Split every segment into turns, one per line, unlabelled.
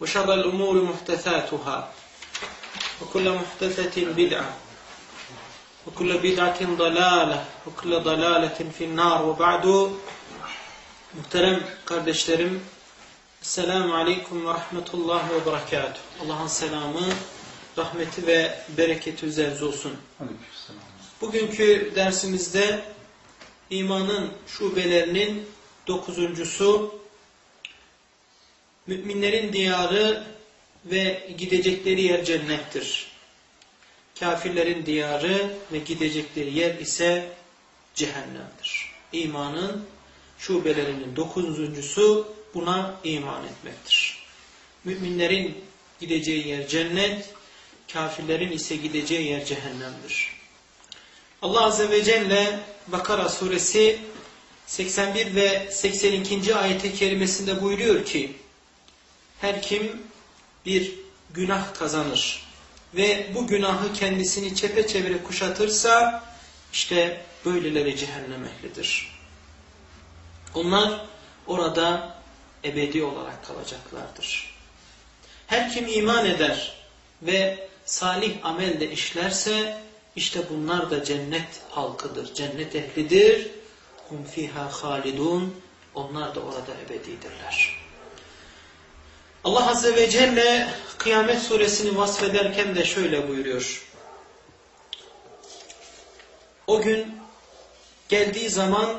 وشر الأمور محدثاتها وكل محدثة بدعة وكل بدعة ضلالة وكل ضلالة في النار وبعد Muhterem kardeşlerim, Selamun Aleyküm ve Rahmetullahi ve Berekatuhu. Allah'ın selamı, rahmeti ve bereketi üzerinize olsun. Bugünkü dersimizde imanın şubelerinin dokuzuncusu, müminlerin diyarı ve gidecekleri yer cennettir. Kafirlerin diyarı ve gidecekleri yer ise cehennemdir. İmanın şubelerinin dokuzuncusu buna iman etmektir. Müminlerin gideceği yer cennet, kafirlerin ise gideceği yer cehennemdir. Allah Azze ve Celle Bakara suresi 81 ve 82. ayet-i kerimesinde buyuruyor ki her kim bir günah kazanır ve bu günahı kendisini çepeçevre kuşatırsa işte böyleleri cehennem ehlidir. Onlar orada ebedi olarak kalacaklardır. Her kim iman eder ve salih amelde işlerse işte bunlar da cennet halkıdır, cennet ehlidir. Hum fiha halidun. Onlar da orada ebedidirler. Allah Azze ve Celle Kıyamet suresini vasfederken de şöyle buyuruyor. O gün geldiği zaman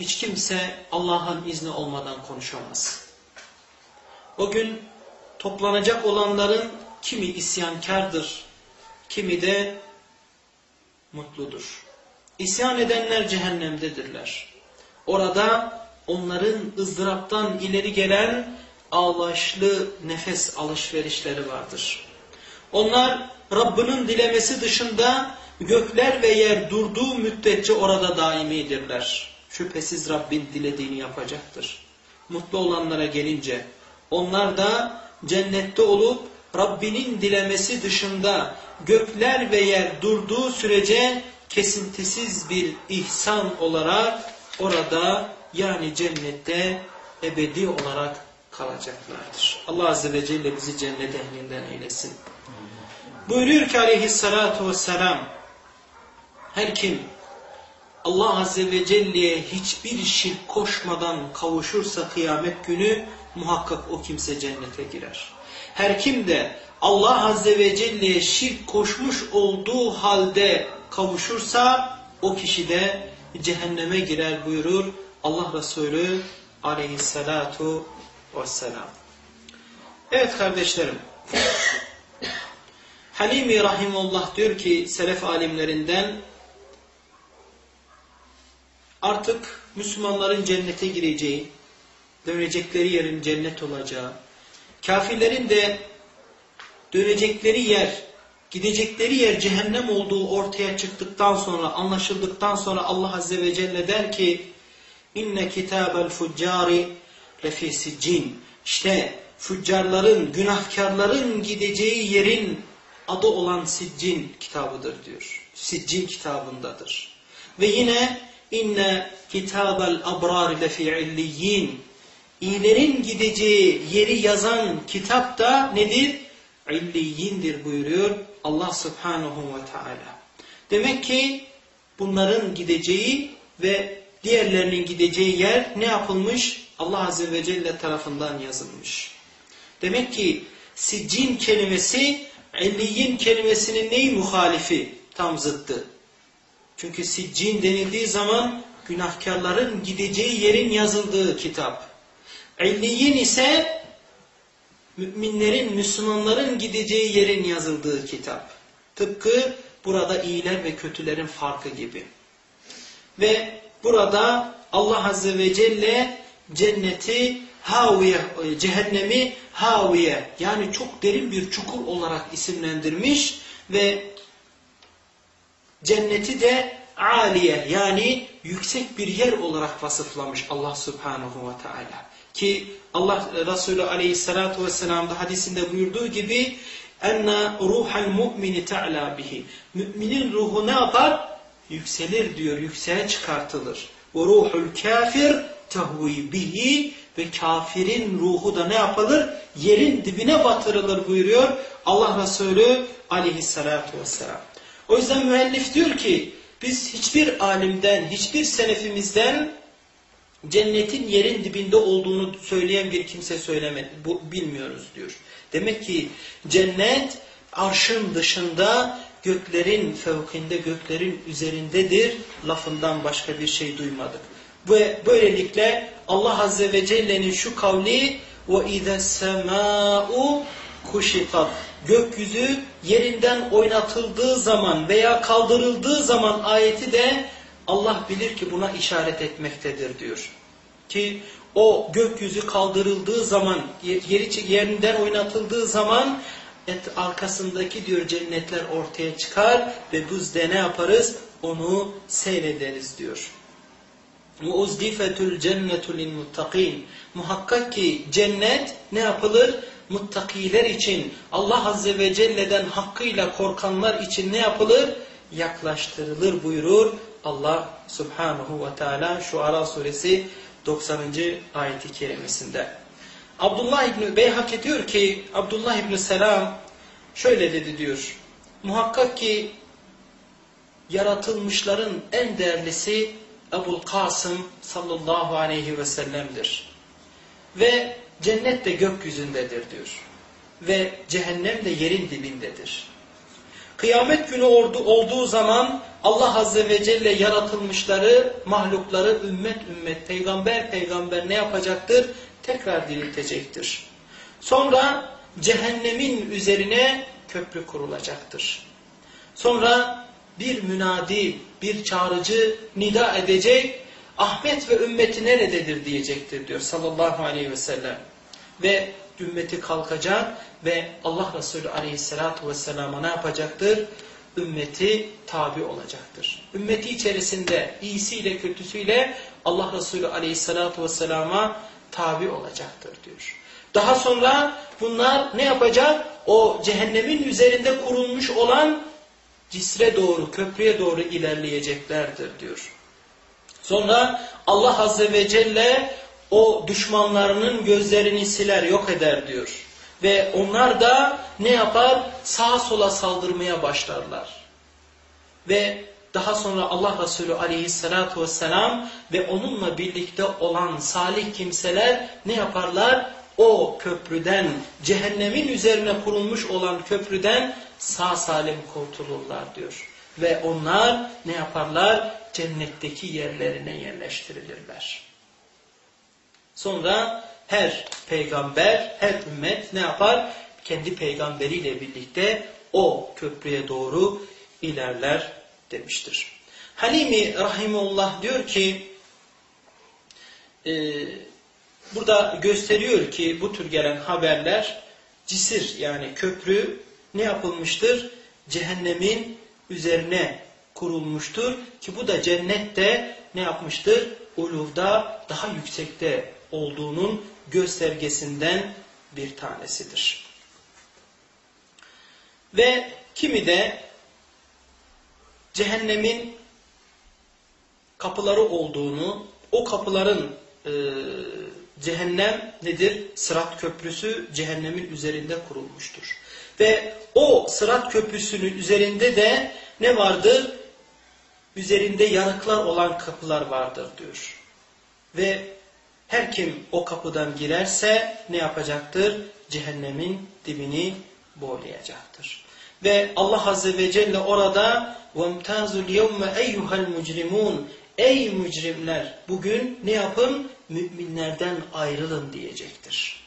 hiç kimse Allah'ın izni olmadan konuşamaz. O gün toplanacak olanların kimi isyankardır, kimi de mutludur. İsyan edenler cehennemdedirler. Orada onların ızdıraptan ileri gelen ağlaşlı nefes alışverişleri vardır. Onlar Rabbinin dilemesi dışında gökler ve yer durduğu müddetçe orada daimidirler. Şüphesiz Rabbin dilediğini yapacaktır. Mutlu olanlara gelince onlar da cennette olup Rabbinin dilemesi dışında gökler ve yer durduğu sürece kesintisiz bir ihsan olarak orada yani cennette ebedi olarak kalacaklardır. Allah Azze ve Celle bizi cennet ehlinden eylesin. Buyuruyor ki aleyhissalatu vesselam her kim Allah Azze ve Celle'ye hiçbir şirk koşmadan kavuşursa kıyamet günü muhakkak o kimse cennete girer. Her kim de Allah Azze ve Celle'ye şirk koşmuş olduğu halde kavuşursa o kişi de cehenneme girer buyurur Allah Resulü aleyhissalatu vesselam. Evet kardeşlerim. Halimi Rahimullah diyor ki selef alimlerinden artık Müslümanların cennete gireceği, dönecekleri yerin cennet olacağı, kafirlerin de dönecekleri yer, gidecekleri yer cehennem olduğu ortaya çıktıktan sonra, anlaşıldıktan sonra Allah Azze ve Celle der ki inne kitabel fuccari lefi siccin. İşte füccarların, günahkarların gideceği yerin adı olan Siccin kitabıdır diyor. Siccin kitabındadır. Ve yine inne kitabel abrar lefi illiyin İyilerin gideceği yeri yazan kitap da nedir? İlliyindir buyuruyor Allah subhanahu ve teala. Demek ki bunların gideceği ve diğerlerinin gideceği yer ne yapılmış? Allah Azze ve Celle tarafından yazılmış. Demek ki siccin kelimesi illiyin kelimesinin neyi muhalifi? Tam zıttı. Çünkü siccin denildiği zaman günahkarların gideceği yerin yazıldığı kitap. İlliyin ise müminlerin, Müslümanların gideceği yerin yazıldığı kitap. Tıpkı burada iyiler ve kötülerin farkı gibi. Ve burada Allah Azze ve Celle cenneti haviye, cehennemi haviye yani çok derin bir çukur olarak isimlendirmiş ve cenneti de aliye yani yüksek bir yer olarak vasıflamış Allah Subhanahu ve Teala. Ki Allah Resulü Aleyhisselatü Vesselam'da hadisinde buyurduğu gibi enna ruhal mu'mini ta'la bihi. Müminin ruhu ne yapar? Yükselir diyor, yükseğe çıkartılır. Ve ruhul kafir tehvi bihi ve kafirin ruhu da ne yapılır? Yerin dibine batırılır buyuruyor Allah Resulü aleyhissalatu vesselam. O yüzden müellif diyor ki biz hiçbir alimden, hiçbir senefimizden cennetin yerin dibinde olduğunu söyleyen bir kimse söylemedi. Bu bilmiyoruz diyor. Demek ki cennet arşın dışında göklerin fevkinde, göklerin üzerindedir lafından başka bir şey duymadık. Ve böylelikle Allah Azze ve Celle'nin şu kavli وَاِذَا السَّمَاءُ kuşitat. Gökyüzü yerinden oynatıldığı zaman veya kaldırıldığı zaman ayeti de Allah bilir ki buna işaret etmektedir diyor. Ki o gökyüzü kaldırıldığı zaman, yeri yerinden oynatıldığı zaman et arkasındaki diyor cennetler ortaya çıkar ve biz de ne yaparız? Onu seyrederiz diyor. Muzdifetül cennetul muttakin. Muhakkak ki cennet ne yapılır? Muttakiler için, Allah Azze ve Celle'den hakkıyla korkanlar için ne yapılır? Yaklaştırılır buyurur Allah Subhanahu ve Teala şu Ara suresi 90. ayeti kerimesinde. Abdullah İbni Beyhak diyor ki Abdullah İbni Selam şöyle dedi diyor. Muhakkak ki yaratılmışların en değerlisi Ebul Kasım sallallahu aleyhi ve sellem'dir. Ve cennet de gökyüzündedir diyor. Ve cehennem de yerin dibindedir. Kıyamet günü olduğu zaman Allah Azze ve Celle yaratılmışları, mahlukları ümmet ümmet, peygamber peygamber ne yapacaktır? Tekrar diriltecektir. Sonra cehennemin üzerine köprü kurulacaktır. Sonra bir münadi, bir çağrıcı nida edecek, Ahmet ve ümmeti nerededir diyecektir diyor sallallahu aleyhi ve sellem. Ve ümmeti kalkacak ve Allah Resulü aleyhissalatu vesselama ne yapacaktır? Ümmeti tabi olacaktır. Ümmeti içerisinde iyisiyle kötüsüyle Allah Resulü aleyhissalatu vesselama tabi olacaktır diyor. Daha sonra bunlar ne yapacak? O cehennemin üzerinde kurulmuş olan cisre doğru, köprüye doğru ilerleyeceklerdir diyor. Sonra Allah Azze ve Celle o düşmanlarının gözlerini siler, yok eder diyor. Ve onlar da ne yapar? Sağa sola saldırmaya başlarlar. Ve daha sonra Allah Resulü aleyhissalatu vesselam ve onunla birlikte olan salih kimseler ne yaparlar? O köprüden, cehennemin üzerine kurulmuş olan köprüden sağ salim kurtulurlar diyor. Ve onlar ne yaparlar? Cennetteki yerlerine yerleştirilirler. Sonra her peygamber, her ümmet ne yapar? Kendi peygamberiyle birlikte o köprüye doğru ilerler demiştir. Halimi Rahimullah diyor ki e, burada gösteriyor ki bu tür gelen haberler cisir yani köprü ne yapılmıştır? Cehennemin üzerine kurulmuştur ki bu da cennette ne yapmıştır? Uluvda daha yüksekte olduğunun göstergesinden bir tanesidir. Ve kimi de cehennemin kapıları olduğunu, o kapıların e, cehennem nedir? Sırat köprüsü cehennemin üzerinde kurulmuştur. Ve o sırat köprüsünün üzerinde de ne vardır? Üzerinde yanıklar olan kapılar vardır diyor. Ve her kim o kapıdan girerse ne yapacaktır? Cehennemin dibini boğlayacaktır. Ve Allah Azze ve Celle orada وَمْتَازُ الْيَوْمَ اَيُّهَا الْمُجْرِمُونَ Ey mücrimler bugün ne yapın? Müminlerden ayrılın diyecektir.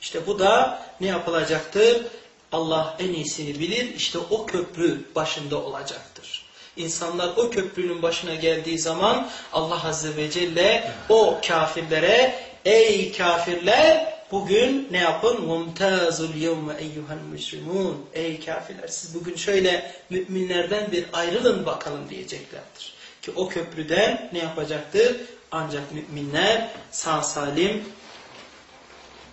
İşte bu da ne yapılacaktır? Allah en iyisini bilir. İşte o köprü başında olacaktır. İnsanlar o köprünün başına geldiği zaman Allah Azze ve Celle o kafirlere ey kafirler bugün ne yapın? Mumtazul yevme eyyuhel mücrimun. Ey kafirler siz bugün şöyle müminlerden bir ayrılın bakalım diyeceklerdir. Ki o köprüden ne yapacaktır? Ancak müminler sağ salim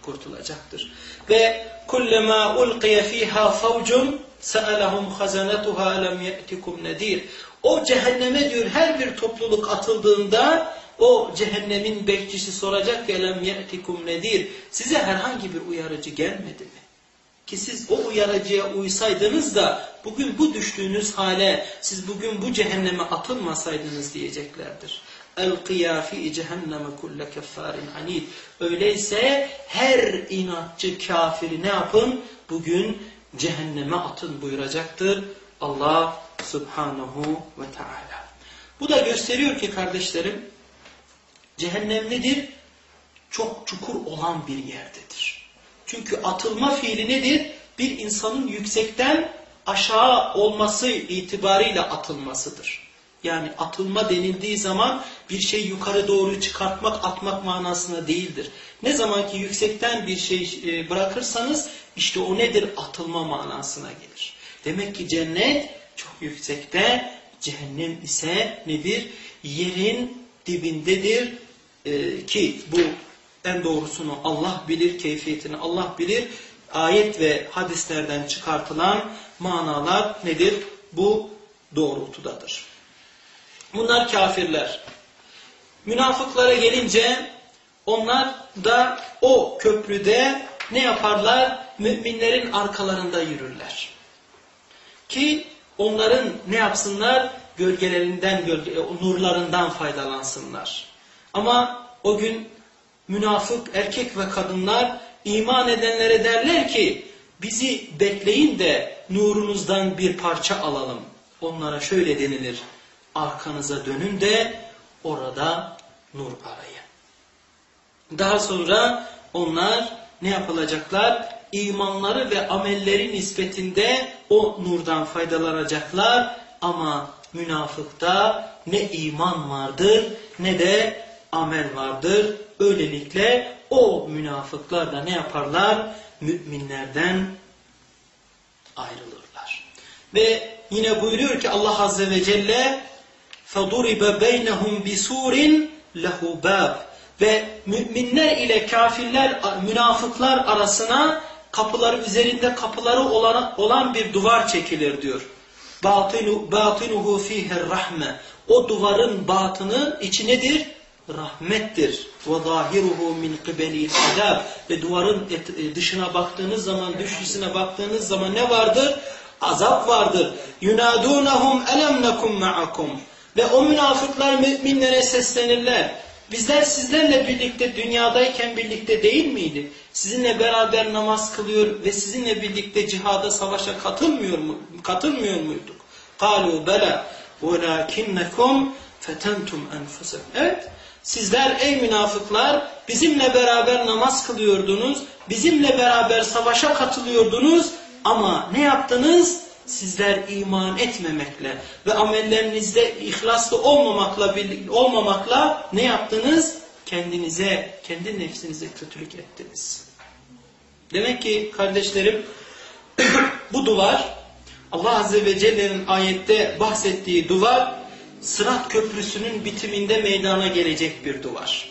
kurtulacaktır. Ve kullema ulqiye fiha fawcun sa'alahum khazanatuha lem ye'tikum nedir. O cehenneme diyor her bir topluluk atıldığında o cehennemin bekçisi soracak ki lem ye'tikum nedir. Size herhangi bir uyarıcı gelmedi mi? Ki siz o uyarıcıya uysaydınız da bugün bu düştüğünüz hale siz bugün bu cehenneme atılmasaydınız diyeceklerdir. El-kıyâ fî cehenneme kulle keffarin anid. Öyleyse her inatçı kafiri ne yapın? Bugün cehenneme atın buyuracaktır Allah subhanahu ve teala. Bu da gösteriyor ki kardeşlerim cehennem nedir? Çok çukur olan bir yerdedir. Çünkü atılma fiili nedir? Bir insanın yüksekten aşağı olması itibariyle atılmasıdır. Yani atılma denildiği zaman bir şey yukarı doğru çıkartmak, atmak manasına değildir. Ne zaman ki yüksekten bir şey e, bırakırsanız işte o nedir? Atılma manasına gelir. Demek ki cennet çok yüksekte, cehennem ise nedir? Yerin dibindedir ee, ki bu en doğrusunu Allah bilir, keyfiyetini Allah bilir. Ayet ve hadislerden çıkartılan manalar nedir? Bu doğrultudadır. Bunlar kafirler. Münafıklara gelince onlar da o köprüde ne yaparlar? Müminlerin arkalarında yürürler. Ki onların ne yapsınlar? Gölgelerinden, gölge, nurlarından faydalansınlar. Ama o gün münafık erkek ve kadınlar iman edenlere derler ki bizi bekleyin de nurunuzdan bir parça alalım. Onlara şöyle denilir. Arkanıza dönün de orada nur arayın. Daha sonra onlar ne yapılacaklar? İmanları ve amelleri nispetinde o nurdan faydalanacaklar ama münafıkta ne iman vardır ne de amel vardır. Öylelikle o münafıklar da ne yaparlar? Müminlerden ayrılırlar. Ve yine buyuruyor ki Allah Azze ve Celle فَضُرِبَ بَيْنَهُمْ بِسُورٍ لَهُ بَابٍ Ve müminler ile kafirler, münafıklar arasına kapıları üzerinde kapıları olan, olan bir duvar çekilir diyor. بَاطِنُهُ ف۪يهِ rahme. O duvarın batını içi nedir? rahmettir. وَظَاهِرُهُ مِنْ قِبَلِ الْعَذَابِ Ve duvarın e, dışına baktığınız zaman, dışısına baktığınız zaman ne vardır? Azap vardır. يُنَادُونَهُمْ اَلَمْ نَكُمْ مَعَكُمْ Ve o münafıklar müminlere seslenirler. Bizler sizlerle birlikte dünyadayken birlikte değil miydi? Sizinle beraber namaz kılıyor ve sizinle birlikte cihada savaşa katılmıyor mu? Katılmıyor muyduk? قَالُوا بَلَا وَلَاكِنَّكُمْ فَتَنْتُمْ أَنْفُسَكُمْ Evet, Sizler ey münafıklar bizimle beraber namaz kılıyordunuz, bizimle beraber savaşa katılıyordunuz ama ne yaptınız? Sizler iman etmemekle ve amellerinizde ihlaslı olmamakla, olmamakla ne yaptınız? Kendinize, kendi nefsinize kötülük ettiniz. Demek ki kardeşlerim bu duvar Allah Azze ve Celle'nin ayette bahsettiği duvar Sırat Köprüsü'nün bitiminde meydana gelecek bir duvar.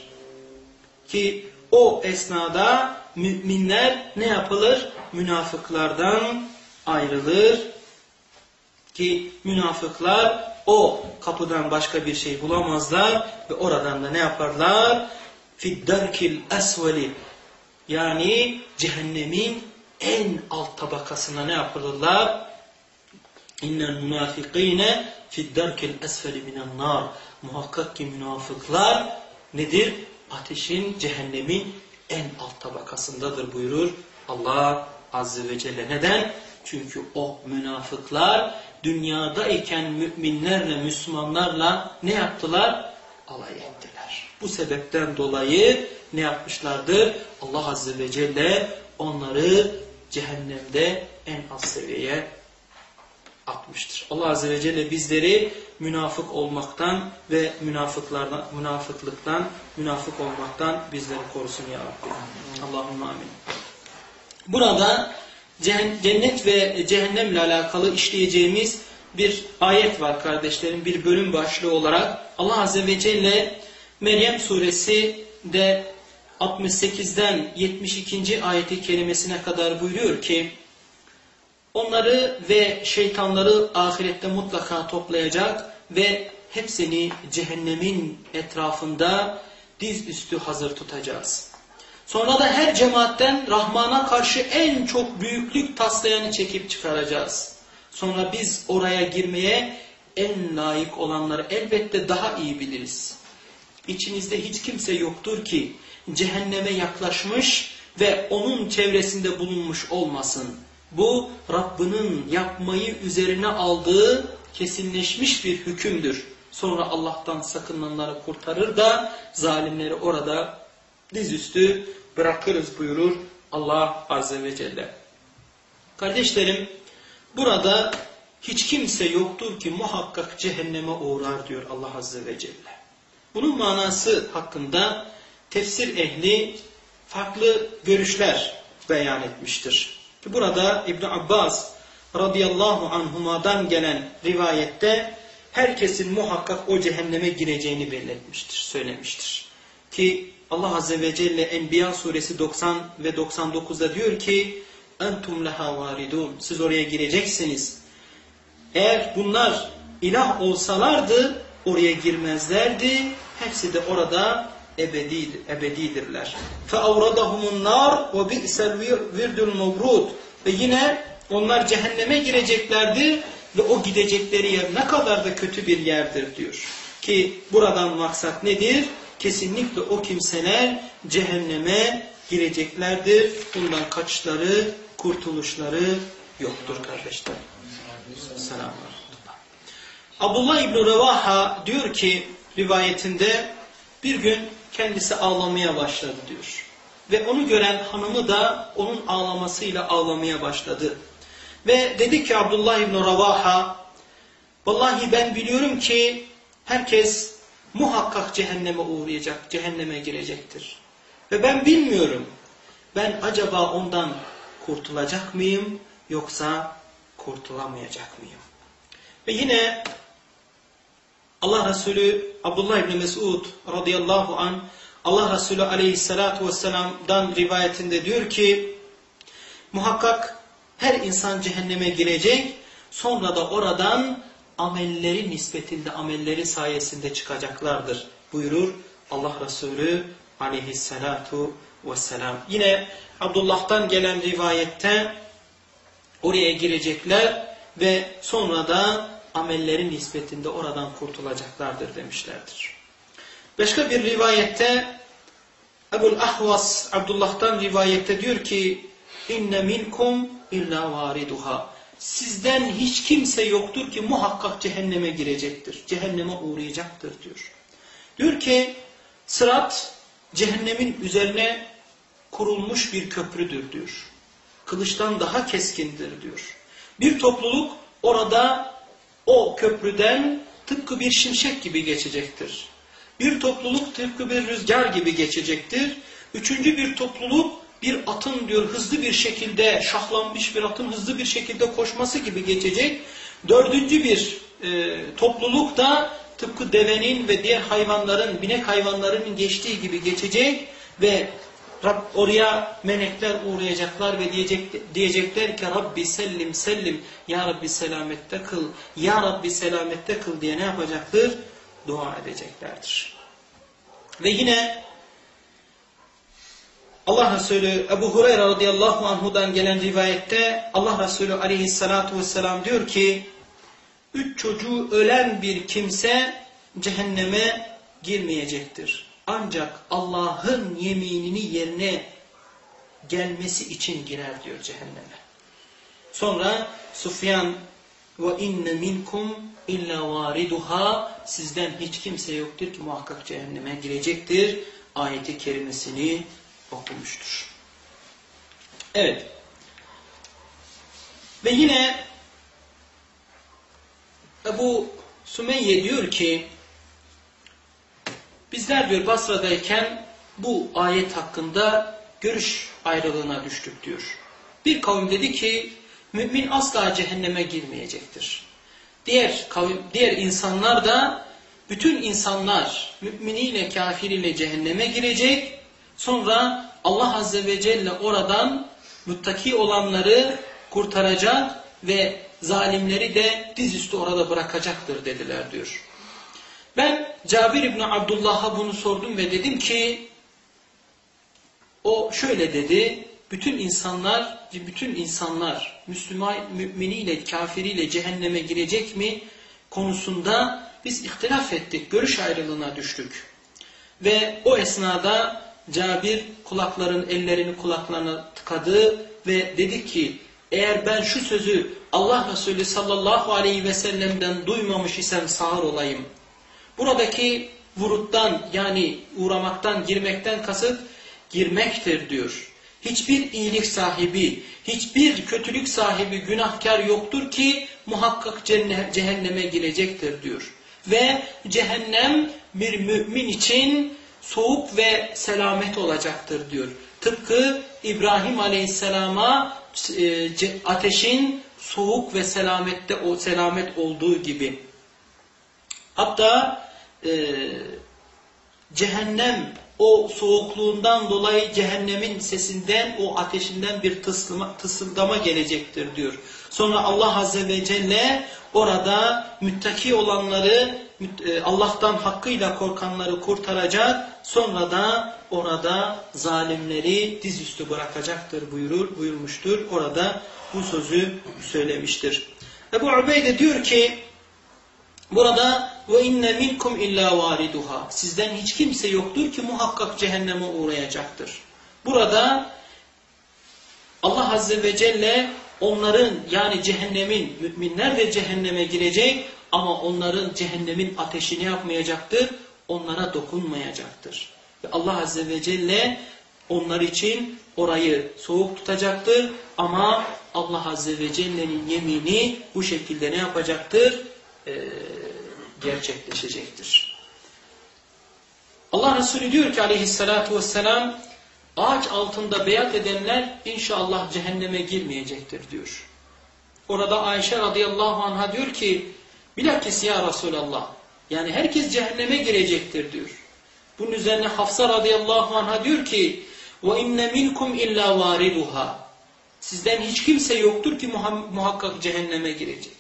Ki o esnada müminler ne yapılır? Münafıklardan ayrılır ki münafıklar o kapıdan başka bir şey bulamazlar ve oradan da ne yaparlar? Fiddarkil esveli yani cehennemin en alt tabakasına ne yapılırlar? İnnel münafikine fiddarkil esfeli minen nar. Muhakkak ki münafıklar nedir? Ateşin, cehennemin en alt tabakasındadır buyurur Allah Azze ve Celle. Neden? Çünkü o münafıklar dünyadayken müminlerle, Müslümanlarla ne yaptılar? Alay ettiler. Bu sebepten dolayı ne yapmışlardır? Allah Azze ve Celle onları cehennemde en az seviyeye atmıştır. Allah Azze ve Celle bizleri münafık olmaktan ve münafıklardan, münafıklıktan, münafık olmaktan bizleri korusun ya Rabbi. Allahümme amin. Burada cennet ve cehennemle alakalı işleyeceğimiz bir ayet var kardeşlerim. Bir bölüm başlığı olarak Allah Azze ve Celle Meryem suresi de 68'den 72. ayeti kelimesine kadar buyuruyor ki onları ve şeytanları ahirette mutlaka toplayacak ve hepsini cehennemin etrafında dizüstü hazır tutacağız. Sonra da her cemaatten Rahman'a karşı en çok büyüklük taslayanı çekip çıkaracağız. Sonra biz oraya girmeye en layık olanları elbette daha iyi biliriz. İçinizde hiç kimse yoktur ki cehenneme yaklaşmış ve onun çevresinde bulunmuş olmasın. Bu Rabbinin yapmayı üzerine aldığı kesinleşmiş bir hükümdür. Sonra Allah'tan sakınanları kurtarır da zalimleri orada dizüstü bırakırız buyurur Allah Azze ve Celle. Kardeşlerim burada hiç kimse yoktur ki muhakkak cehenneme uğrar diyor Allah Azze ve Celle. Bunun manası hakkında tefsir ehli farklı görüşler beyan etmiştir. Burada İbn Abbas radıyallahu anhumadan gelen rivayette herkesin muhakkak o cehenneme gireceğini belirtmiştir, söylemiştir. Ki Allah Azze ve Celle Enbiya suresi 90 ve 99'da diyor ki entum leha varidun siz oraya gireceksiniz. Eğer bunlar ilah olsalardı oraya girmezlerdi. Hepsi de orada ebedidir, ebedidirler. فَاَوْرَدَهُمُ النَّارِ وَبِئْسَ الْوِرْدُ الْمَوْرُودُ Ve yine onlar cehenneme gireceklerdi ve o gidecekleri yer ne kadar da kötü bir yerdir diyor. Ki buradan maksat nedir? Kesinlikle o kimseler cehenneme gireceklerdir. Bundan kaçışları, kurtuluşları yoktur kardeşler. Selam. Abdullah İbni Revaha diyor ki rivayetinde bir gün kendisi ağlamaya başladı diyor. Ve onu gören hanımı da onun ağlamasıyla ağlamaya başladı. Ve dedi ki Abdullah İbni Ravaha, Vallahi ben biliyorum ki herkes muhakkak cehenneme uğrayacak, cehenneme girecektir. Ve ben bilmiyorum, ben acaba ondan kurtulacak mıyım yoksa kurtulamayacak mıyım? Ve yine Allah Resulü Abdullah İbni Mesud radıyallahu an Allah Resulü aleyhissalatu vesselam'dan rivayetinde diyor ki muhakkak her insan cehenneme girecek sonra da oradan amelleri nispetinde amelleri sayesinde çıkacaklardır buyurur Allah Resulü aleyhissalatu vesselam. Yine Abdullah'tan gelen rivayette oraya girecekler ve sonra da amellerin nispetinde oradan kurtulacaklardır demişlerdir. Başka bir rivayette Ebul Ahvas Abdullah'tan rivayette diyor ki inne minkum illa variduha sizden hiç kimse yoktur ki muhakkak cehenneme girecektir. Cehenneme uğrayacaktır diyor. Diyor ki sırat cehennemin üzerine kurulmuş bir köprüdür diyor. Kılıçtan daha keskindir diyor. Bir topluluk orada o köprüden tıpkı bir şimşek gibi geçecektir. Bir topluluk tıpkı bir rüzgar gibi geçecektir. Üçüncü bir topluluk bir atın diyor hızlı bir şekilde şahlanmış bir atın hızlı bir şekilde koşması gibi geçecek. Dördüncü bir e, topluluk da tıpkı devenin ve diğer hayvanların, binek hayvanlarının geçtiği gibi geçecek ve Rab, oraya melekler uğrayacaklar ve diyecek, diyecekler ki Rabbi sellim sellim Ya Rabbi selamette kıl Ya Rabbi selamette kıl diye ne yapacaktır? Dua edeceklerdir. Ve yine Allah Resulü Ebu Hureyre radıyallahu anhudan gelen rivayette Allah Resulü aleyhissalatu vesselam diyor ki üç çocuğu ölen bir kimse cehenneme girmeyecektir. Ancak Allah'ın yeminini yerine gelmesi için girer diyor cehenneme. Sonra Sufyan ve inne minkum illa variduha sizden hiç kimse yoktur ki muhakkak cehenneme girecektir. Ayeti kerimesini okumuştur. Evet. Ve yine Ebu Sümeyye diyor ki bizler diyor Basra'dayken bu ayet hakkında görüş ayrılığına düştük diyor. Bir kavim dedi ki mümin asla cehenneme girmeyecektir. Diğer kavim, diğer insanlar da bütün insanlar müminiyle kafiriyle cehenneme girecek. Sonra Allah Azze ve Celle oradan muttaki olanları kurtaracak ve zalimleri de dizüstü orada bırakacaktır dediler diyor. Ben Cabir İbni Abdullah'a bunu sordum ve dedim ki o şöyle dedi bütün insanlar bütün insanlar Müslüman müminiyle kafiriyle cehenneme girecek mi konusunda biz ihtilaf ettik. Görüş ayrılığına düştük. Ve o esnada Cabir kulakların ellerini kulaklarına tıkadı ve dedi ki eğer ben şu sözü Allah Resulü sallallahu aleyhi ve sellem'den duymamış isem sağır olayım. Buradaki vuruttan yani uğramaktan girmekten kasıt girmektir diyor. Hiçbir iyilik sahibi, hiçbir kötülük sahibi günahkar yoktur ki muhakkak cehenneme girecektir diyor. Ve cehennem bir mümin için soğuk ve selamet olacaktır diyor. Tıpkı İbrahim Aleyhisselam'a e, ateşin soğuk ve selamette o selamet olduğu gibi. Hatta e, cehennem o soğukluğundan dolayı cehennemin sesinden, o ateşinden bir tıslama, tısıldama gelecektir diyor. Sonra Allah Azze ve Celle orada müttaki olanları, Allah'tan hakkıyla korkanları kurtaracak, sonra da orada zalimleri dizüstü bırakacaktır buyurur, buyurmuştur. Orada bu sözü söylemiştir. Ebu Ubeyde diyor ki, Burada ve inne minkum illa variduha. Sizden hiç kimse yoktur ki muhakkak cehenneme uğrayacaktır. Burada Allah Azze ve Celle onların yani cehennemin müminler de cehenneme girecek ama onların cehennemin ateşini yapmayacaktır. Onlara dokunmayacaktır. Ve Allah Azze ve Celle onlar için orayı soğuk tutacaktır ama Allah Azze ve Celle'nin yemini bu şekilde ne yapacaktır? e, gerçekleşecektir. Allah Resulü diyor ki aleyhissalatu vesselam ağaç altında beyat edenler inşallah cehenneme girmeyecektir diyor. Orada Ayşe radıyallahu anha diyor ki bilakis ya Resulallah yani herkes cehenneme girecektir diyor. Bunun üzerine Hafsa radıyallahu anha diyor ki ve inne minkum illa variduha sizden hiç kimse yoktur ki muhakkak cehenneme girecek.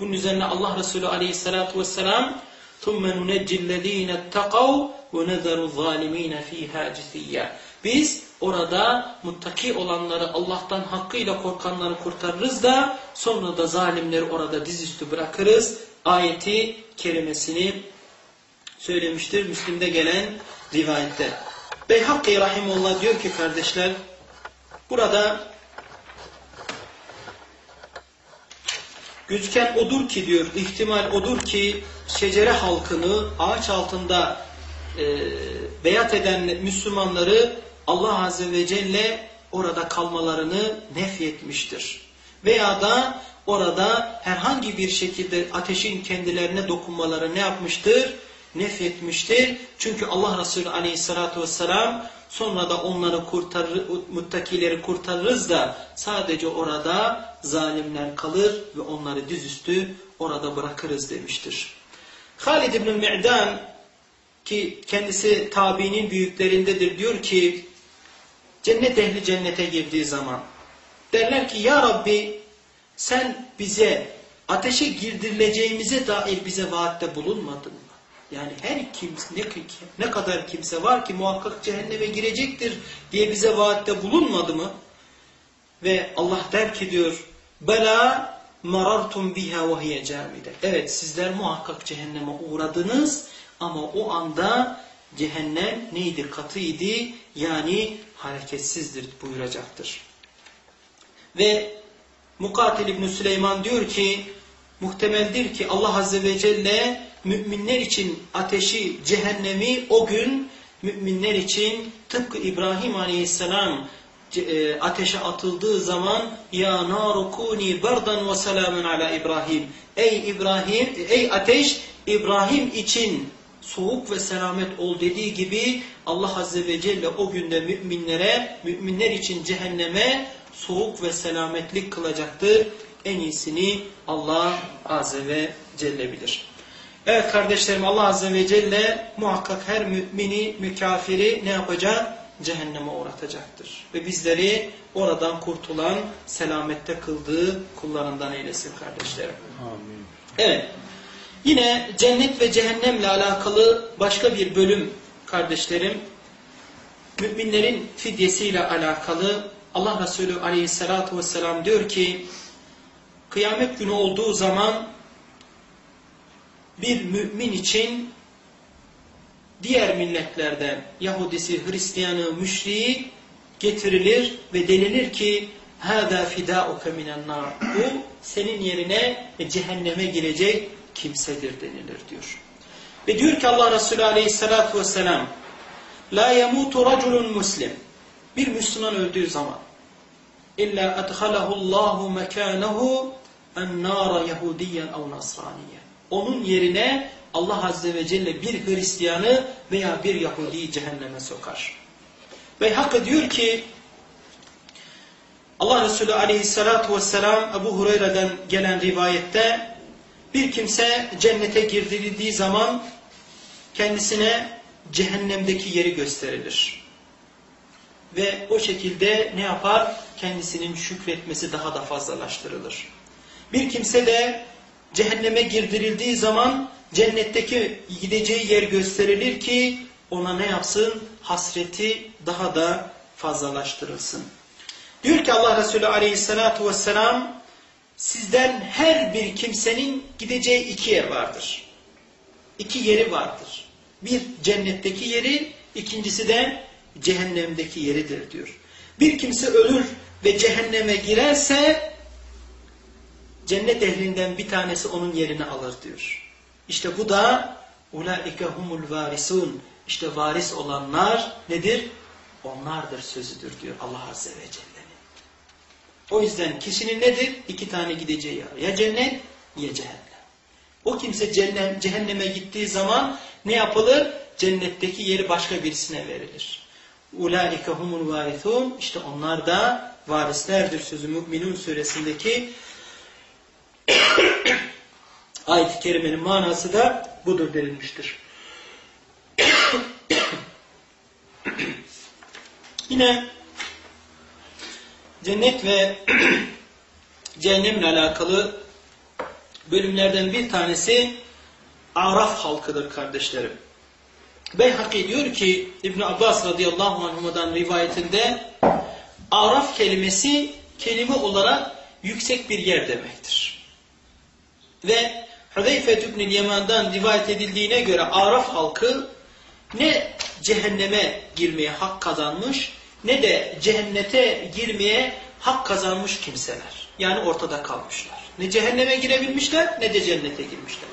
Bunun üzerine Allah Resulü aleyhissalatu vesselam ثُمَّ نُنَجِّ الَّذ۪ينَ اتَّقَوْا وَنَذَرُ الظَّالِم۪ينَ ف۪يهَا جِثِيًّا Biz orada muttaki olanları Allah'tan hakkıyla korkanları kurtarırız da sonra da zalimleri orada dizüstü bırakırız. Ayeti kerimesini söylemiştir Müslim'de gelen rivayette. Beyhakki Rahimullah diyor ki kardeşler burada Gözüken odur ki diyor, ihtimal odur ki şecere halkını ağaç altında e, beyat eden Müslümanları Allah Azze ve Celle orada kalmalarını nefyetmiştir. Veya da orada herhangi bir şekilde ateşin kendilerine dokunmaları ne yapmıştır? Nefyetmiştir. Çünkü Allah Resulü Aleyhisselatü vesselam Sonra da onları kurtarır, muttakileri kurtarırız da sadece orada zalimler kalır ve onları dizüstü orada bırakırız demiştir. Halid ibn Mi'dan ki kendisi tabiinin büyüklerindedir diyor ki cennet ehli cennete girdiği zaman derler ki ya Rabbi sen bize ateşe girdirileceğimize dair bize vaatte bulunmadın mı? Yani her kimse ne, ne kadar kimse var ki muhakkak cehenneme girecektir diye bize vaatte bulunmadı mı? Ve Allah der ki diyor Bela marartum biha ve hiye camide. Evet sizler muhakkak cehenneme uğradınız ama o anda cehennem neydi? Katıydı yani hareketsizdir buyuracaktır. Ve Mukatil İbn Süleyman diyor ki muhtemeldir ki Allah Azze ve Celle müminler için ateşi, cehennemi o gün müminler için tıpkı İbrahim Aleyhisselam e, ateşe atıldığı zaman ya narukuni bardan ve selamun ala İbrahim. Ey İbrahim, ey ateş İbrahim için soğuk ve selamet ol dediği gibi Allah Azze ve Celle o günde müminlere, müminler için cehenneme soğuk ve selametlik kılacaktır. En iyisini Allah Azze ve Celle bilir. Evet kardeşlerim Allah Azze ve Celle muhakkak her mümini, mükafiri ne yapacak? Cehenneme uğratacaktır. Ve bizleri oradan kurtulan, selamette kıldığı kullarından eylesin kardeşlerim. Amin. Evet. Yine cennet ve cehennemle alakalı başka bir bölüm kardeşlerim. Müminlerin fidyesiyle alakalı Allah Resulü aleyhissalatu vesselam diyor ki kıyamet günü olduğu zaman bir mümin için diğer milletlerden Yahudisi, Hristiyanı, müşriği getirilir ve denilir ki هَذَا فِدَاءُكَ مِنَ النَّارِ Bu senin yerine cehenneme girecek kimsedir denilir diyor. Ve diyor ki Allah Resulü aleyhissalatu vesselam La yemutu raculun muslim bir Müslüman öldüğü zaman illa adhalahu Allahu mekanahu en-nara Yahudiyen ev Nasraniyen. Onun yerine Allah Azze ve Celle bir Hristiyanı veya bir Yahudi'yi cehenneme sokar. Ve Hakkı diyor ki Allah Resulü Aleyhisselatü vesselam Ebu Hureyre'den gelen rivayette bir kimse cennete girdirildiği zaman kendisine cehennemdeki yeri gösterilir. Ve o şekilde ne yapar? Kendisinin şükretmesi daha da fazlalaştırılır. Bir kimse de cehenneme girdirildiği zaman cennetteki gideceği yer gösterilir ki ona ne yapsın? Hasreti daha da fazlalaştırılsın. Diyor ki Allah Resulü aleyhissalatu vesselam sizden her bir kimsenin gideceği iki yer vardır. İki yeri vardır. Bir cennetteki yeri, ikincisi de cehennemdeki yeridir diyor. Bir kimse ölür ve cehenneme girerse cennet ehlinden bir tanesi onun yerini alır diyor. İşte bu da ulaike humul varisun. İşte varis olanlar nedir? Onlardır sözüdür diyor Allah Azze ve Celle'nin. O yüzden kişinin nedir? İki tane gideceği yer. Ya cennet ya cehennem. O kimse cennet, cehenneme gittiği zaman ne yapılır? Cennetteki yeri başka birisine verilir. Ulaike humul varithun. İşte onlar da varislerdir sözü Mü'minun suresindeki ayet-i kerimenin manası da budur denilmiştir. Yine cennet ve cehennemle alakalı bölümlerden bir tanesi Araf halkıdır kardeşlerim. Beyhaki diyor ki İbn Abbas radıyallahu anhuma'dan rivayetinde Araf kelimesi kelime olarak yüksek bir yer demektir. Ve Hudeyfe İbn Yaman'dan rivayet edildiğine göre Araf halkı ne cehenneme girmeye hak kazanmış ne de cehennete girmeye hak kazanmış kimseler. Yani ortada kalmışlar. Ne cehenneme girebilmişler ne de cennete girmişler.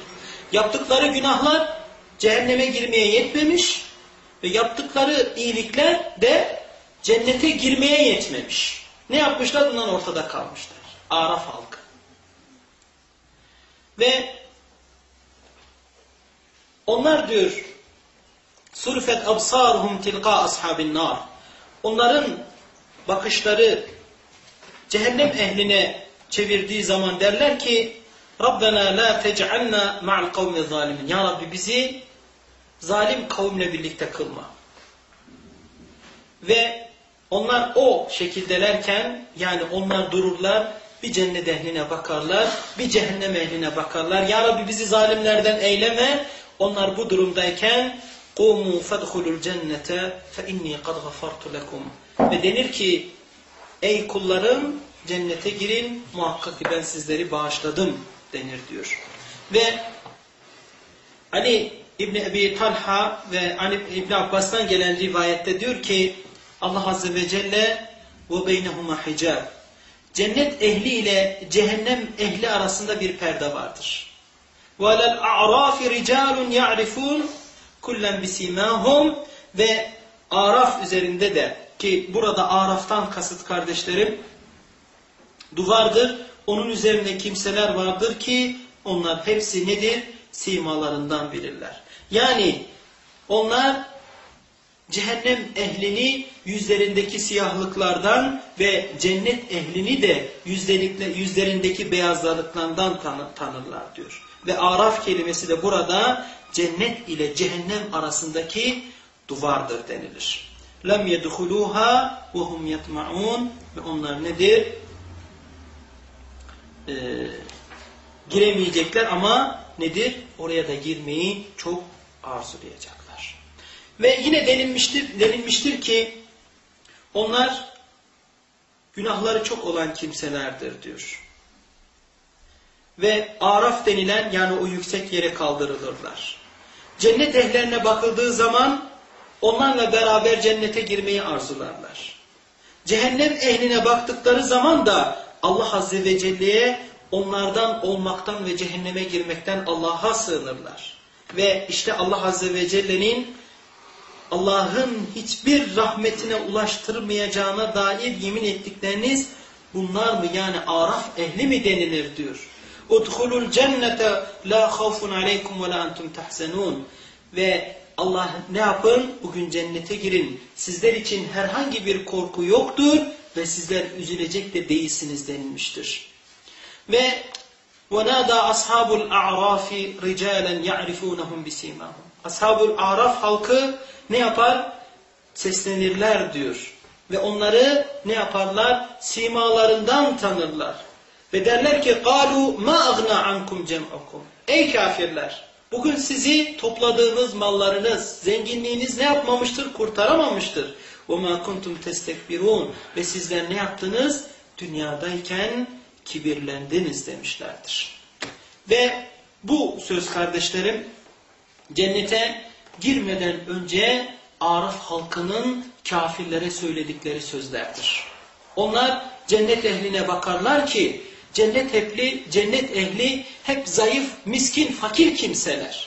Yaptıkları günahlar cehenneme girmeye yetmemiş ve yaptıkları iyilikler de cennete girmeye yetmemiş. Ne yapmışlar? Bundan ortada kalmışlar. Araf halkı. Ve onlar diyor surfet absaruhum tilqa ashabin nar. Onların bakışları cehennem ehline çevirdiği zaman derler ki Rabbena la tec'alna ma'al kavmi zalimin. Ya Rabbi bizi zalim kavimle birlikte kılma. Ve Onlar o şekildelerken yani onlar dururlar bir cennet ehline bakarlar bir cehennem ehline bakarlar. Ya Rabbi bizi zalimlerden eyleme. Onlar bu durumdayken قُومُوا فَدْخُلُوا الْجَنَّةَ فَاِنِّي قَدْ غَفَرْتُ لَكُمْ Ve denir ki ey kullarım cennete girin muhakkak ki ben sizleri bağışladım denir diyor. Ve Ali İbni Ebi Talha ve Ali İbni Abbas'tan gelen rivayette diyor ki Allah Azze ve Celle ve beynehuma hicab. Cennet ehli ile cehennem ehli arasında bir perde vardır. وَلَا الْاَعْرَافِ رِجَالٌ يَعْرِفُونَ kullen bisimahum ve Araf üzerinde de ki burada Araf'tan kasıt kardeşlerim duvardır. Onun üzerinde kimseler vardır ki onlar hepsi nedir? Simalarından bilirler. Yani onlar cehennem ehlini yüzlerindeki siyahlıklardan ve cennet ehlini de yüzlerindeki beyazlarlıklardan tanırlar diyor. Ve Araf kelimesi de burada cennet ile cehennem arasındaki duvardır denilir. Lem yedhuluha ve hum ve onlar nedir? Ee, giremeyecekler ama nedir? Oraya da girmeyi çok arzulayacaklar. Ve yine denilmiştir, denilmiştir ki onlar günahları çok olan kimselerdir diyor. Ve Araf denilen yani o yüksek yere kaldırılırlar. Cennet ehlerine bakıldığı zaman onlarla beraber cennete girmeyi arzularlar. Cehennem ehline baktıkları zaman da Allah Azze ve Celle'ye onlardan olmaktan ve cehenneme girmekten Allah'a sığınırlar. Ve işte Allah Azze ve Celle'nin Allah'ın hiçbir rahmetine ulaştırmayacağına dair yemin ettikleriniz bunlar mı yani Araf ehli mi denilir diyor. Udhulul cennete la aleykum ve la entum tahzenun. Ve Allah ne yapın? Bugün cennete girin. Sizler için herhangi bir korku yoktur ve sizler üzülecek de değilsiniz denilmiştir. Ve وَنَادَى أَصْحَابُ الْأَعْرَافِ رِجَالًا يَعْرِفُونَهُمْ بِسِيمَاهُمْ Ashabul Araf halkı ne yapar? Seslenirler diyor. Ve onları ne yaparlar? Simalarından tanırlar. Ve derler ki قَالُوا مَا أَغْنَى عَنْكُمْ جَمْعُكُمْ Ey kafirler! Bugün sizi topladığınız mallarınız, zenginliğiniz ne yapmamıştır? Kurtaramamıştır. وَمَا كُنْتُمْ تَسْتَكْبِرُونَ Ve sizler ne yaptınız? Dünyadayken kibirlendiniz demişlerdir. Ve bu söz kardeşlerim cennete girmeden önce Araf halkının kafirlere söyledikleri sözlerdir. Onlar cennet ehline bakarlar ki cennet ehli, cennet ehli hep zayıf, miskin, fakir kimseler.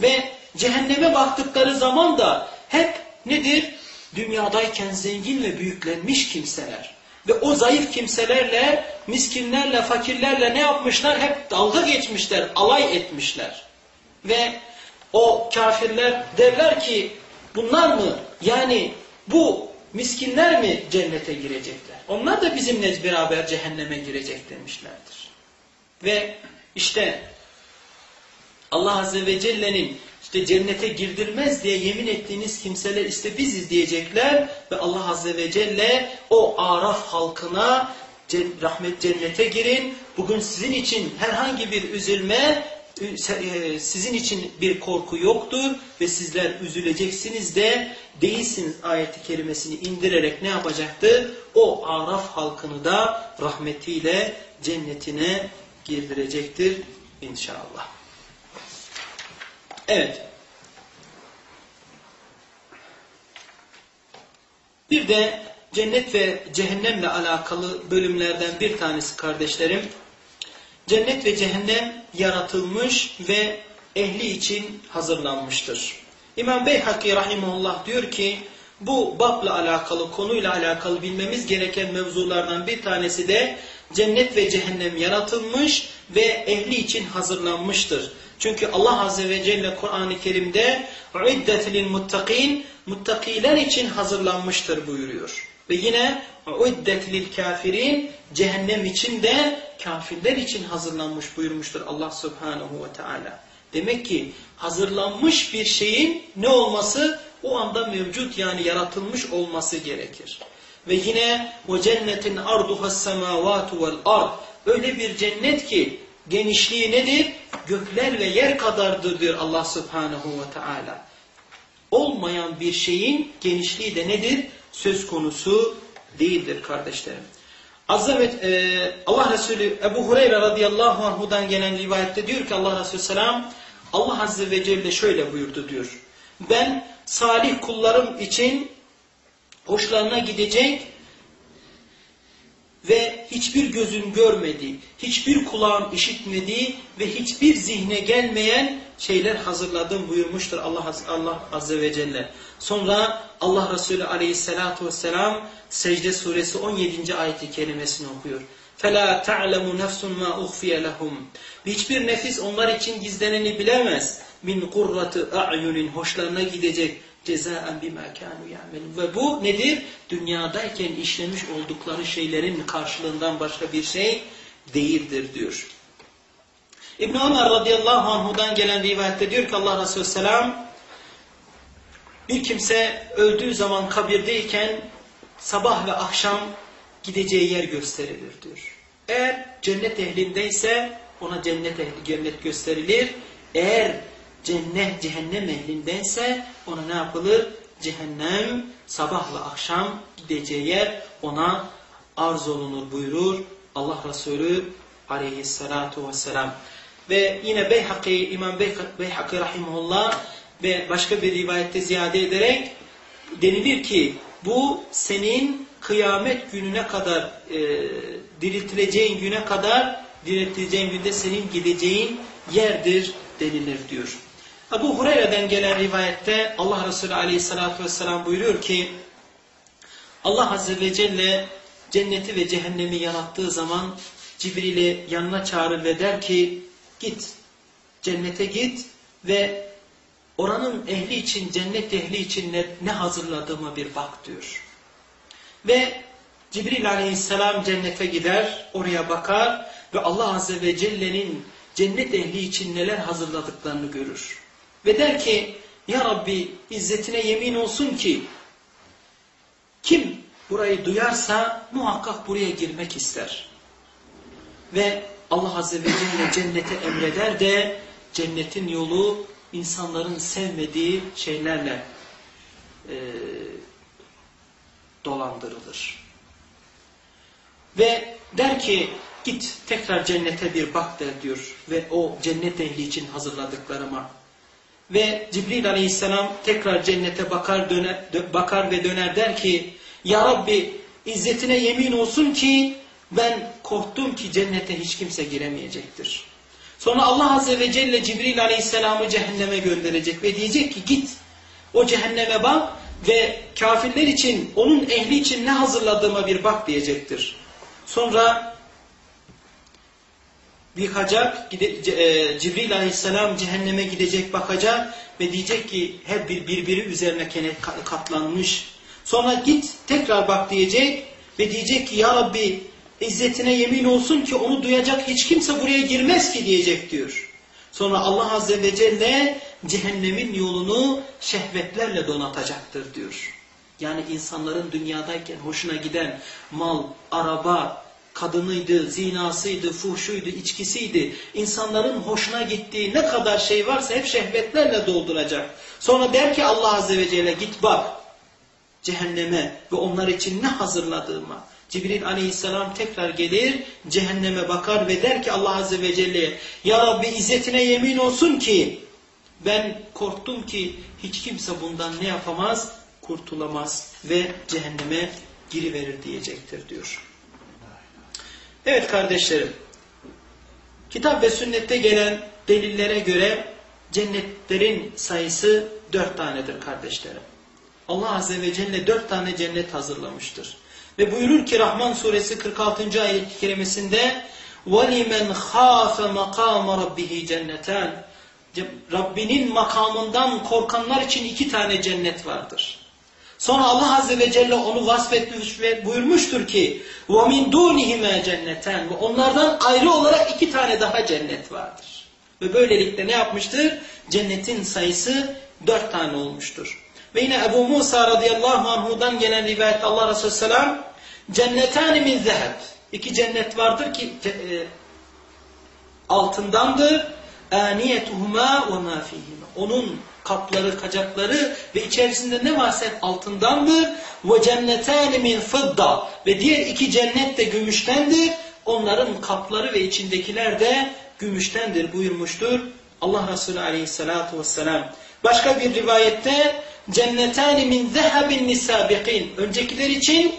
Ve cehenneme baktıkları zaman da hep nedir? Dünyadayken zengin ve büyüklenmiş kimseler. Ve o zayıf kimselerle, miskinlerle, fakirlerle ne yapmışlar? Hep dalga geçmişler, alay etmişler. Ve o kafirler derler ki bunlar mı? Yani bu miskinler mi cennete girecekler? Onlar da bizimle beraber cehenneme girecek demişlerdir. Ve işte Allah Azze ve Celle'nin işte cennete girdirmez diye yemin ettiğiniz kimseler işte biziz diyecekler ve Allah Azze ve Celle o Araf halkına rahmet cennete girin. Bugün sizin için herhangi bir üzülme, e, sizin için bir korku yoktur ve sizler üzüleceksiniz de değilsiniz ayeti kerimesini indirerek ne yapacaktır? O Araf halkını da rahmetiyle cennetine girdirecektir inşallah. Evet. Bir de cennet ve cehennemle alakalı bölümlerden bir tanesi kardeşlerim. Cennet ve cehennem yaratılmış ve ehli için hazırlanmıştır. İmam Beyhaki Rahimullah diyor ki bu babla alakalı, konuyla alakalı bilmemiz gereken mevzulardan bir tanesi de cennet ve cehennem yaratılmış ve ehli için hazırlanmıştır. Çünkü Allah Azze ve Celle Kur'an-ı Kerim'de اُعِدَّتِ لِلْمُتَّقِينَ Muttakiler için hazırlanmıştır buyuruyor. Ve yine اُعِدَّتِ لِلْكَافِرِينَ Cehennem için de kafirler için hazırlanmış buyurmuştur Allah Subhanahu ve Teala. Demek ki hazırlanmış bir şeyin ne olması? O anda mevcut yani yaratılmış olması gerekir. Ve yine o cennetin arduha semavatu vel ard. Öyle bir cennet ki genişliği nedir? Gökler ve yer kadardır diyor Allah subhanahu ve teala. Olmayan bir şeyin genişliği de nedir? Söz konusu değildir kardeşlerim. Ve e, Allah Resulü Ebu Hureyre radıyallahu anhudan gelen rivayette diyor ki Allah Resulü selam Allah Azze ve Celle şöyle buyurdu diyor. Ben salih kullarım için hoşlarına gidecek ve hiçbir gözün görmediği, hiçbir kulağın işitmediği ve hiçbir zihne gelmeyen şeyler hazırladım buyurmuştur Allah, Allah Azze ve Celle. Sonra Allah Resulü Aleyhisselatü Vesselam Secde Suresi 17. ayeti kelimesini okuyor. فَلَا تَعْلَمُ نَفْسٌ مَا اُخْفِيَ لَهُمْ Hiçbir nefis onlar için gizleneni bilemez. min kurratı a'yunin hoşlarına gidecek cezaen bima kanu ya'melun. Ve bu nedir? Dünyadayken işlemiş oldukları şeylerin karşılığından başka bir şey değildir diyor. İbn Ömer radıyallahu anhudan gelen rivayette diyor ki Allah Resulü selam bir kimse öldüğü zaman kabirdeyken sabah ve akşam gideceği yer gösterilir diyor. Eğer cennet ehlindeyse ona cennet ehli cennet gösterilir. Eğer cennet cehennem ehlindense ona ne yapılır? Cehennem sabahla akşam gideceği yer ona arz olunur buyurur Allah Resulü aleyhissalatu vesselam. Ve yine Beyhaki, İmam Beyhaki rahimullah ve başka bir rivayette ziyade ederek denilir ki bu senin kıyamet gününe kadar e, diriltileceğin güne kadar diriltileceğin günde senin gideceğin yerdir denilir diyor. Ebu Hureyre'den gelen rivayette Allah Resulü aleyhissalatü vesselam buyuruyor ki Allah Azze ve Celle cenneti ve cehennemi yarattığı zaman Cibril'i yanına çağırır ve der ki git cennete git ve oranın ehli için cennet ehli için ne, ne hazırladığıma bir bak diyor. Ve Cibril aleyhisselam cennete gider oraya bakar ve Allah Azze ve Celle'nin cennet ehli için neler hazırladıklarını görür. Ve der ki ya Rabbi izzetine yemin olsun ki kim burayı duyarsa muhakkak buraya girmek ister. Ve Allah Azze ve Celle cennete emreder de cennetin yolu insanların sevmediği şeylerle e, dolandırılır. Ve der ki git tekrar cennete bir bak der diyor ve o cennet ehli için hazırladıklarıma ve Cibril aleyhisselam tekrar cennete bakar, döner, bakar ve döner der ki Ya Rabbi izzetine yemin olsun ki ben korktum ki cennete hiç kimse giremeyecektir. Sonra Allah Azze ve Celle Cibril aleyhisselamı cehenneme gönderecek ve diyecek ki git o cehenneme bak ve kafirler için onun ehli için ne hazırladığıma bir bak diyecektir. Sonra yıkacak, e, Cibril aleyhisselam cehenneme gidecek bakacak ve diyecek ki hep bir birbiri üzerine katlanmış. Sonra git tekrar bak diyecek ve diyecek ki ya Rabbi izzetine yemin olsun ki onu duyacak hiç kimse buraya girmez ki diyecek diyor. Sonra Allah Azze ve Celle cehennemin yolunu şehvetlerle donatacaktır diyor. Yani insanların dünyadayken hoşuna giden mal, araba, kadınıydı, zinasıydı, fuhşuydu, içkisiydi. İnsanların hoşuna gittiği ne kadar şey varsa hep şehvetlerle dolduracak. Sonra der ki Allah Azze ve Celle git bak cehenneme ve onlar için ne hazırladığıma. Cibril aleyhisselam tekrar gelir, cehenneme bakar ve der ki Allah Azze ve Celle'ye Ya Rabbi izzetine yemin olsun ki ben korktum ki hiç kimse bundan ne yapamaz? Kurtulamaz ve cehenneme giriverir diyecektir diyor. Evet kardeşlerim, kitap ve sünnette gelen delillere göre cennetlerin sayısı dört tanedir kardeşlerim. Allah Azze ve Celle dört tane cennet hazırlamıştır. Ve buyurur ki Rahman suresi 46. ayet-i kerimesinde وَلِمَنْ خَافَ مَقَامَ رَبِّهِ cenneten Rabbinin makamından korkanlar için iki tane cennet vardır. Sonra Allah Azze ve Celle onu vasfetmiş ve buyurmuştur ki وَمِنْ دُونِهِمَا cenneten ve onlardan ayrı olarak iki tane daha cennet vardır. Ve böylelikle ne yapmıştır? Cennetin sayısı dört tane olmuştur. Ve yine Ebu Musa radıyallahu anhudan gelen rivayette Allah Resulü selam cennetani min zeheb. İki cennet vardır ki e, altındandır. Aniyetuhuma ve ma fihima. Onun kapları, kacakları ve içerisinde ne varsa altındandır. Ve cennetani min fıdda. Ve diğer iki cennet de gümüştendir. Onların kapları ve içindekiler de gümüştendir buyurmuştur. Allah Resulü aleyhissalatu vesselam. Başka bir rivayette cennetani min zehabin nisabiqin. Öncekiler için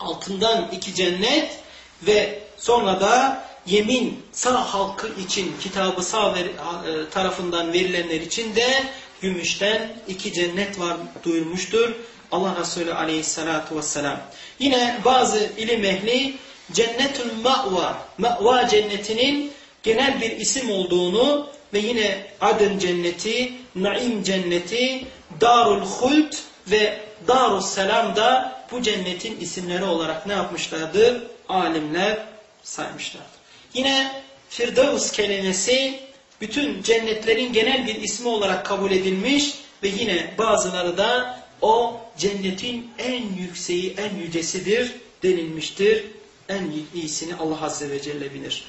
altından iki cennet ve sonra da yemin sağ halkı için kitabı sağ ver, e, tarafından verilenler için de gümüşten iki cennet var duyurmuştur. Allah Resulü aleyhissalatu vesselam. Yine bazı ilim ehli cennetül ma'va, ma'va cennetinin genel bir isim olduğunu ve yine adın cenneti, naim cenneti, darul hult ve darus selam da bu cennetin isimleri olarak ne yapmışlardır? Alimler saymışlardır. Yine Firdevs kelimesi bütün cennetlerin genel bir ismi olarak kabul edilmiş ve yine bazıları da o cennetin en yükseği, en yücesidir denilmiştir. En iyisini Allah Azze ve Celle bilir.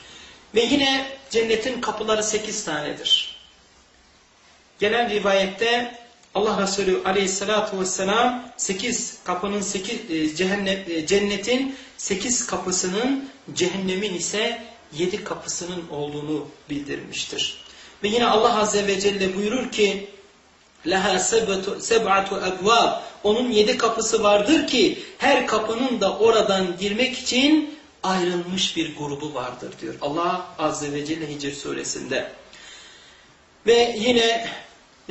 Ve yine cennetin kapıları sekiz tanedir. Gelen rivayette Allah Resulü aleyhissalatu vesselam sekiz kapının sekiz, e, cehennem, e, cennetin sekiz kapısının cehennemin ise yedi kapısının olduğunu bildirmiştir. Ve yine Allah Azze ve Celle buyurur ki Leha seb'atu ebvab Onun yedi kapısı vardır ki her kapının da oradan girmek için ayrılmış bir grubu vardır diyor. Allah Azze ve Celle Hicr suresinde. Ve yine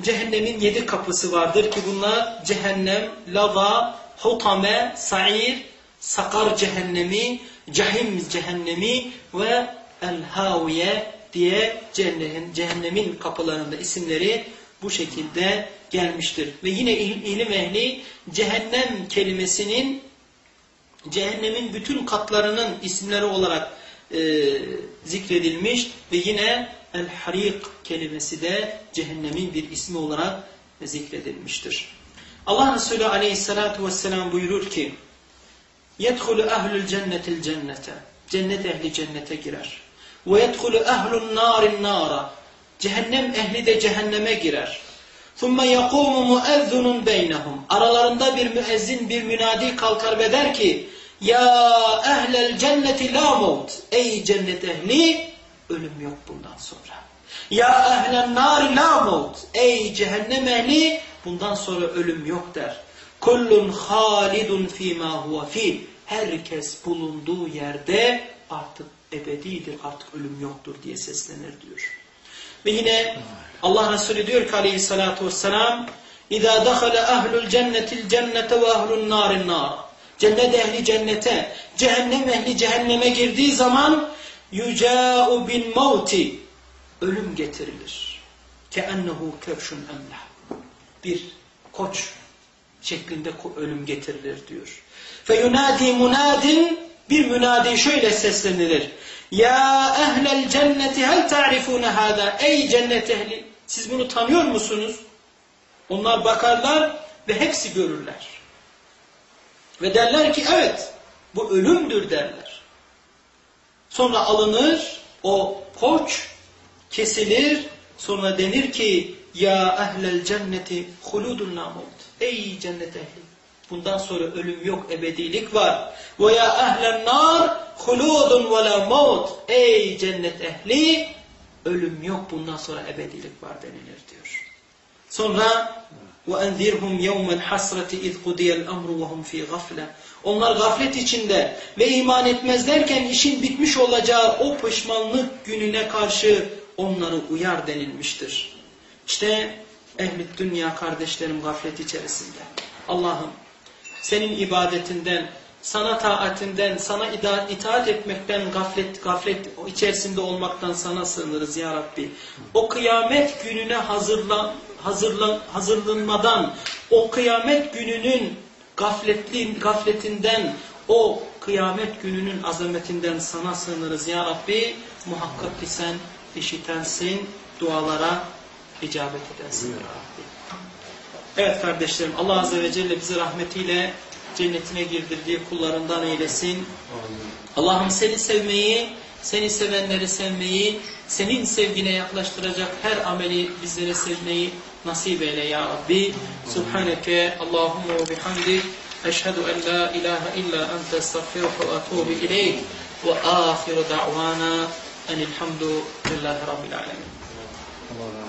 cehennemin yedi kapısı vardır ki bunlar cehennem, lava, hutame, sa'ir, sakar cehennemi, cahim cehennemi ve el-haviye diye cehennemin kapılarında isimleri bu şekilde gelmiştir. Ve yine ilim ehli cehennem kelimesinin cehennemin bütün katlarının isimleri olarak e, zikredilmiş ve yine el-harik kelimesi de cehennemin bir ismi olarak zikredilmiştir. Allah Resulü aleyhissalatu vesselam buyurur ki يَدْخُلُ اَهْلُ الْجَنَّةِ الْجَنَّةَ Cennet ehli cennete girer. وَيَدْخُلُ اَهْلُ النَّارِ النَّارَ Cehennem ehli de cehenneme girer. ثُمَّ يَقُومُ مُؤَذُّنٌ بَيْنَهُمْ Aralarında bir müezzin, bir münadi kalkar ve der ki Ya ehlel cenneti la mevt Ey cennet ehli ölüm yok bundan sonra. Ya ehlen nari la mevt Ey cehennem ehli bundan sonra ölüm yok der. Kullun halidun fîmâ huve fî Herkes bulunduğu yerde artık ebedidir, artık ölüm yoktur diye seslenir diyor. Ve yine Allah Resulü diyor ki aleyhissalatu vesselam اِذَا دَخَلَ اَهْلُ الْجَنَّةِ الْجَنَّةَ وَاهْلُ النَّارِ النَّارِ Cennet ehli cennete, cehennem ehli cehenneme girdiği zaman يُجَاءُ بِالْمَوْتِ Ölüm getirilir. كَأَنَّهُ كَبْشٌ اَمْلَهُ Bir koç şeklinde ölüm getirilir diyor. feyunadi munadin bir münadi şöyle seslenilir. Ya ehlel cenneti hel ta'rifune hada. Ey cennet ehli siz bunu tanıyor musunuz? Onlar bakarlar ve hepsi görürler. Ve derler ki evet bu ölümdür derler. Sonra alınır o koç kesilir sonra denir ki ya ehlel cenneti huludun namut. Ey cennet ehli Bundan sonra ölüm yok, ebedilik var. Ve ya ehlen nar huludun ve la maut. Ey cennet ehli ölüm yok bundan sonra ebedilik var denilir diyor. Sonra ve enzirhum yevmen hasreti iz kudiyel emru ve hum fi gafle. Onlar gaflet içinde ve iman etmezlerken işin bitmiş olacağı o pişmanlık gününe karşı onları uyar denilmiştir. İşte ehli dünya kardeşlerim gaflet içerisinde. Allah'ım senin ibadetinden, sana taatinden, sana itaat etmekten gaflet, gaflet içerisinde olmaktan sana sığınırız ya Rabbi. O kıyamet gününe hazırlan, hazırlan, hazırlanmadan, o kıyamet gününün gafletli, gafletinden, o kıyamet gününün azametinden sana sığınırız ya Rabbi. Muhakkak ki sen işitensin, dualara icabet edensin ya Rabbi. Evet kardeşlerim Allah Azze ve Celle bizi rahmetiyle cennetine girdirdiği kullarından eylesin. Allah'ım seni sevmeyi, seni sevenleri sevmeyi, senin sevgine yaklaştıracak her ameli bizlere sevmeyi nasip eyle ya Rabbi. Subhaneke Allahumma ve bihamdik. Eşhedü en la ilahe illa ente estağfiruke ve atubu ileyk. Ve ahiru da'vana enilhamdülillahi rabbil alemin.
Allah razı olsun.